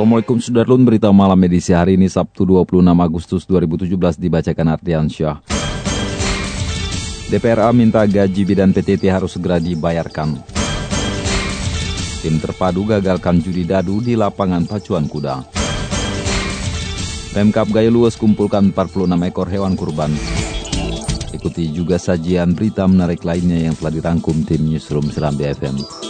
Assalamualaikum Sudarlun, berita malam edisi hari ini Sabtu 26 Agustus 2017 dibacakan Ardian Syah. DPRA minta gaji bidan PTT harus segera dibayarkan. Tim terpadu gagalkan judi dadu di lapangan pacuan kuda. Pemkap Gaya Luas kumpulkan 46 ekor hewan kurban. Ikuti juga sajian berita menarik lainnya yang telah dirangkum tim Newsroom Seram BFM.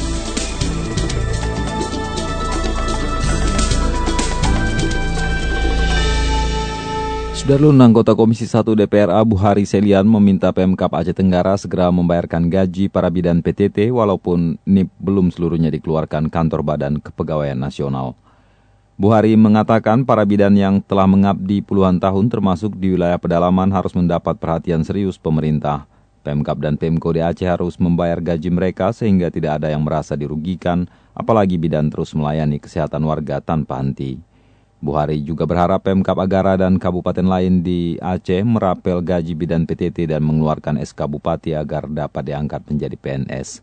Sudarlun anggota Komisi 1 DPR Abu Hari Selian meminta Pemkap Aceh Tenggara segera membayarkan gaji para bidan PTT walaupun NIP belum seluruhnya dikeluarkan kantor Badan Kepegawaian Nasional. Buhari mengatakan para bidan yang telah mengabdi puluhan tahun termasuk di wilayah pedalaman harus mendapat perhatian serius pemerintah. Pemkap dan Pemko di Aceh harus membayar gaji mereka sehingga tidak ada yang merasa dirugikan, apalagi bidan terus melayani kesehatan warga tanpa henti. Buhari juga berharap Pemkap Agara dan kabupaten lain di Aceh merapel gaji bidan PTT dan mengeluarkan SK Bupati agar dapat diangkat menjadi PNS.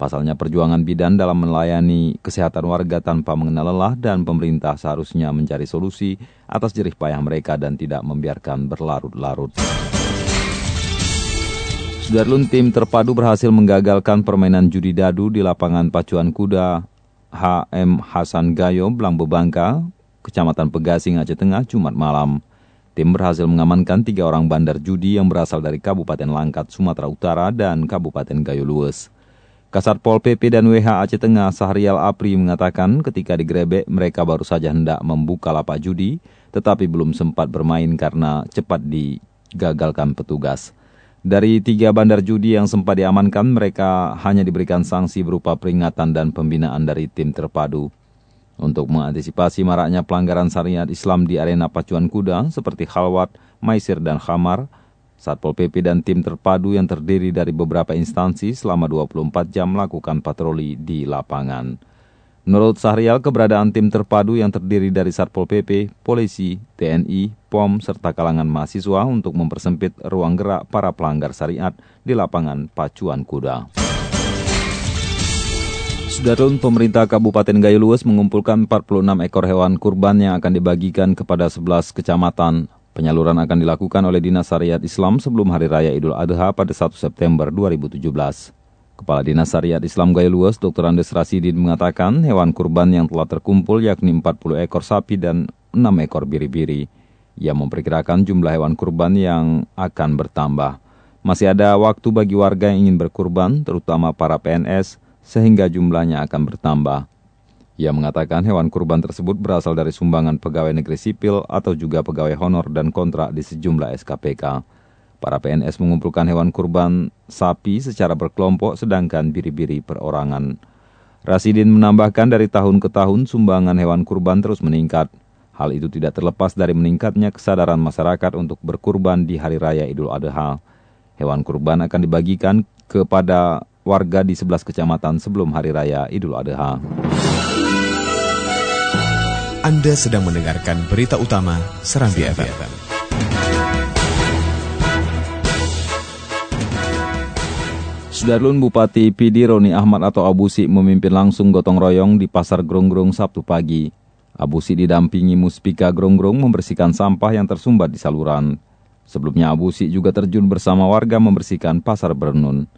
Pasalnya perjuangan bidan dalam melayani kesehatan warga tanpa mengenal lelah dan pemerintah seharusnya mencari solusi atas jerih payah mereka dan tidak membiarkan berlarut-larut. Sudarlun tim terpadu berhasil menggagalkan permainan judi dadu di lapangan pacuan kuda HM Hasan Gayo, Blambo Bangka, Kecamatan Pegasing Aceh Tengah, Jumat malam. Tim berhasil mengamankan tiga orang bandar judi yang berasal dari Kabupaten Langkat, Sumatera Utara dan Kabupaten Gayo Lues. Kasat Pol PP dan WH Aceh Tengah Sahrial Apri mengatakan ketika digrebek mereka baru saja hendak membuka lapak judi, tetapi belum sempat bermain karena cepat digagalkan petugas. Dari tiga bandar judi yang sempat diamankan, mereka hanya diberikan sanksi berupa peringatan dan pembinaan dari tim terpadu. Untuk mengantisipasi maraknya pelanggaran syariat Islam di arena pacuan kuda seperti khalwat, maisir, dan khamar, Satpol PP dan tim terpadu yang terdiri dari beberapa instansi selama 24 jam melakukan patroli di lapangan. Menurut Sahrial, keberadaan tim terpadu yang terdiri dari Satpol PP, polisi, TNI, POM, serta kalangan mahasiswa untuk mempersempit ruang gerak para pelanggar syariat di lapangan pacuan kuda. Sudarun, pemerintah Kabupaten Gayo Lues mengumpulkan 46 ekor hewan kurban yang akan dibagikan kepada 11 kecamatan. Penyaluran akan dilakukan oleh Dinas Syariat Islam sebelum Hari Raya Idul Adha pada 1 September 2017. Kepala Dinas Syariat Islam Gayo Lues, Dr. Andes Rasidin mengatakan hewan kurban yang telah terkumpul yakni 40 ekor sapi dan 6 ekor biri-biri. Ia memperkirakan jumlah hewan kurban yang akan bertambah. Masih ada waktu bagi warga yang ingin berkurban, terutama para PNS, sehingga jumlahnya akan bertambah. Ia mengatakan hewan kurban tersebut berasal dari sumbangan pegawai negeri sipil atau juga pegawai honor dan kontrak di sejumlah SKPK. Para PNS mengumpulkan hewan kurban sapi secara berkelompok sedangkan biri-biri perorangan. Rasidin menambahkan dari tahun ke tahun sumbangan hewan kurban terus meningkat. Hal itu tidak terlepas dari meningkatnya kesadaran masyarakat untuk berkurban di Hari Raya Idul Adha. Hewan kurban akan dibagikan kepada warga di 11 kecamatan sebelum Hari Raya Idul Adha. Anda sedang mendengarkan berita utama Serambi FM. Sudarlun Bupati PD Roni Ahmad atau Abusi memimpin langsung gotong royong di Pasar Grongrong Sabtu pagi. Abusi didampingi Muspika Grongrong membersihkan sampah yang tersumbat di saluran. Sebelumnya Abusi juga terjun bersama warga membersihkan Pasar Bernun.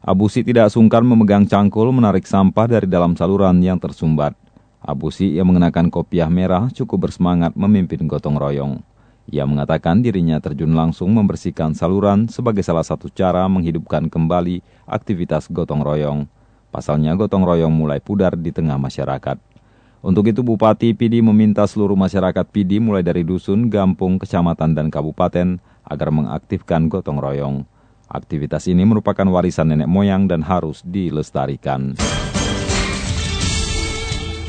Abusi tidak sungkan memegang cangkul menarik sampah dari dalam saluran yang tersumbat. Abusi yang mengenakan kopiah merah cukup bersemangat memimpin gotong royong. Ia mengatakan dirinya terjun langsung membersihkan saluran sebagai salah satu cara menghidupkan kembali aktivitas gotong royong. Pasalnya gotong royong mulai pudar di tengah masyarakat. Untuk itu Bupati PD meminta seluruh masyarakat PD mulai dari dusun, gampung, kecamatan, dan kabupaten agar mengaktifkan gotong royong. Aktivitas ini merupakan warisan nenek moyang dan harus dilestarikan.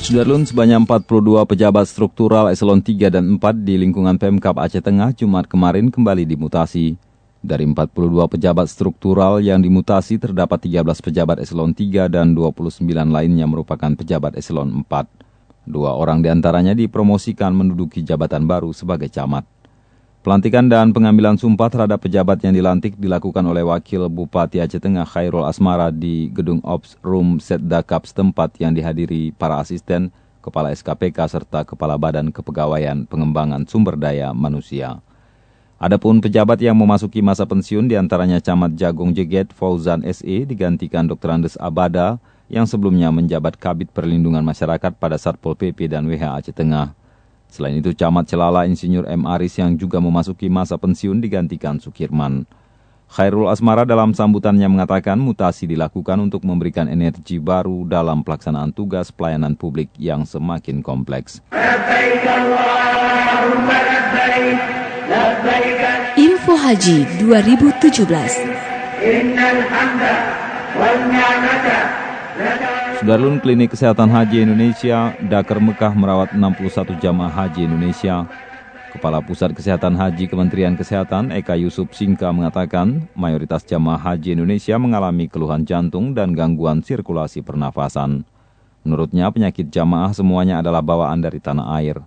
Sudarlun sebanyak 42 pejabat struktural eselon 3 dan 4 di lingkungan Pemkap Aceh Tengah Jumat kemarin kembali dimutasi. Dari 42 pejabat struktural yang dimutasi terdapat 13 pejabat eselon 3 dan 29 lainnya merupakan pejabat eselon 4. Dua orang di antaranya dipromosikan menduduki jabatan baru sebagai camat. Pelantikan dan pengambilan sumpah terhadap pejabat yang dilantik dilakukan oleh Wakil Bupati Aceh Tengah Khairul Asmara di Gedung Ops Room Setdakap setempat yang dihadiri para asisten, Kepala SKPK serta Kepala Badan Kepegawaian Pengembangan Sumber Daya Manusia. Adapun pejabat yang memasuki masa pensiun di antaranya Camat Jagung Jeget Fauzan SE digantikan Dr. Andes Abada yang sebelumnya menjabat Kabit Perlindungan Masyarakat pada Satpol PP dan WH Aceh Tengah. Selain itu, Camat Celala Insinyur M. Aris yang juga memasuki masa pensiun digantikan Sukirman. Khairul Asmara dalam sambutannya mengatakan mutasi dilakukan untuk memberikan energi baru dalam pelaksanaan tugas pelayanan publik yang semakin kompleks. Info Haji 2017 Sudarlun Klinik Kesehatan Haji Indonesia, Dakar Mekah merawat 61 jamaah haji Indonesia. Kepala Pusat Kesehatan Haji Kementerian Kesehatan Eka Yusuf Singka mengatakan, mayoritas jamaah haji Indonesia mengalami keluhan jantung dan gangguan sirkulasi pernafasan. Menurutnya, penyakit jamaah semuanya adalah bawaan dari tanah air.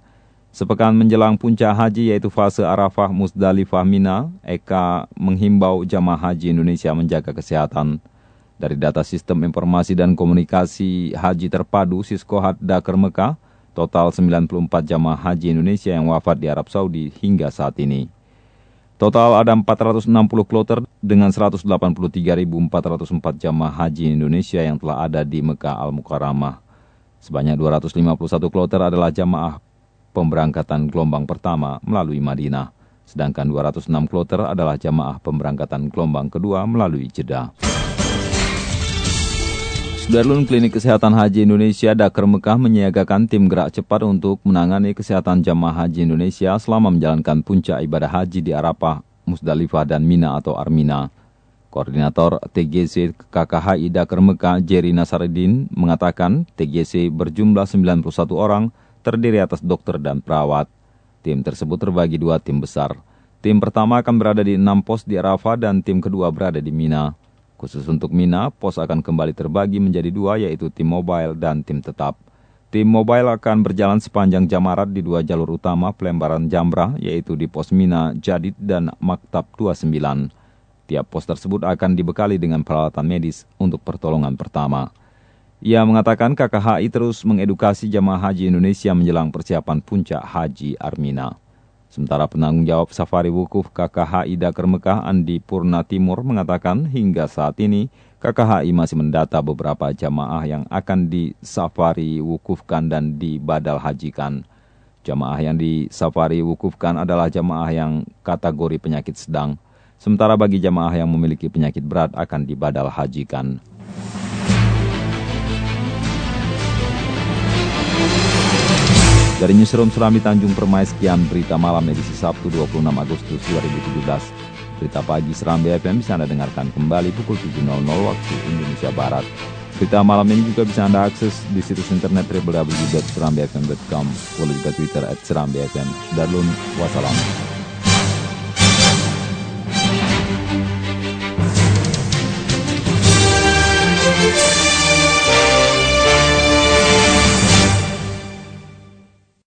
Sepekan menjelang puncak haji yaitu fase Arafah Musdalifah Mina, Eka menghimbau jamaah haji Indonesia menjaga kesehatan. Dari data Sistem Informasi dan Komunikasi Haji Terpadu Siskohat Dakar Mekah, total 94 jamaah haji Indonesia yang wafat di Arab Saudi hingga saat ini. Total ada 460 kloter dengan 183.404 jamaah haji Indonesia yang telah ada di Mekah Al-Mukarramah. Sebanyak 251 kloter adalah jamaah pemberangkatan gelombang pertama melalui Madinah, sedangkan 206 kloter adalah jamaah pemberangkatan gelombang kedua melalui Jeddah. Sudarlun Klinik Kesehatan Haji Indonesia Dakar Mekah menyiagakan tim gerak cepat untuk menangani kesehatan jamaah haji Indonesia selama menjalankan puncak ibadah haji di Arafah, Musdalifah, dan Mina atau Armina. Koordinator TGC KKHI Dakar Mekah Jerry Nasaruddin mengatakan TGC berjumlah 91 orang terdiri atas dokter dan perawat. Tim tersebut terbagi dua tim besar. Tim pertama akan berada di enam pos di Arafah dan tim kedua berada di Mina. Khusus untuk Mina, pos akan kembali terbagi menjadi dua yaitu tim mobile dan tim tetap. Tim mobile akan berjalan sepanjang jamarat di dua jalur utama pelembaran Jamrah yaitu di pos Mina, Jadid, dan Maktab 29. Tiap pos tersebut akan dibekali dengan peralatan medis untuk pertolongan pertama. Ia mengatakan KKHI terus mengedukasi jamaah haji Indonesia menjelang persiapan puncak haji Armina. Sementara penanggung jawab Safari Wukuf KKHI Dakar Mekah Andi Purna Timur mengatakan hingga saat ini KKHI masih mendata beberapa jamaah yang akan disafari wukufkan dan dibadal hajikan. Jamaah yang disafari wukufkan adalah jamaah yang kategori penyakit sedang, sementara bagi jamaah yang memiliki penyakit berat akan dibadal hajikan. Dari Newsroom Serambi Tanjung Permai, sekian berita malam edisi Sabtu 26 Agustus 2017. Berita pagi Serambi FM bisa Anda dengarkan kembali pukul 7.00 waktu Indonesia Barat. Berita malam ini juga bisa Anda akses di situs internet www.serambifm.com, follow juga Twitter at Serambi FM. Darulun.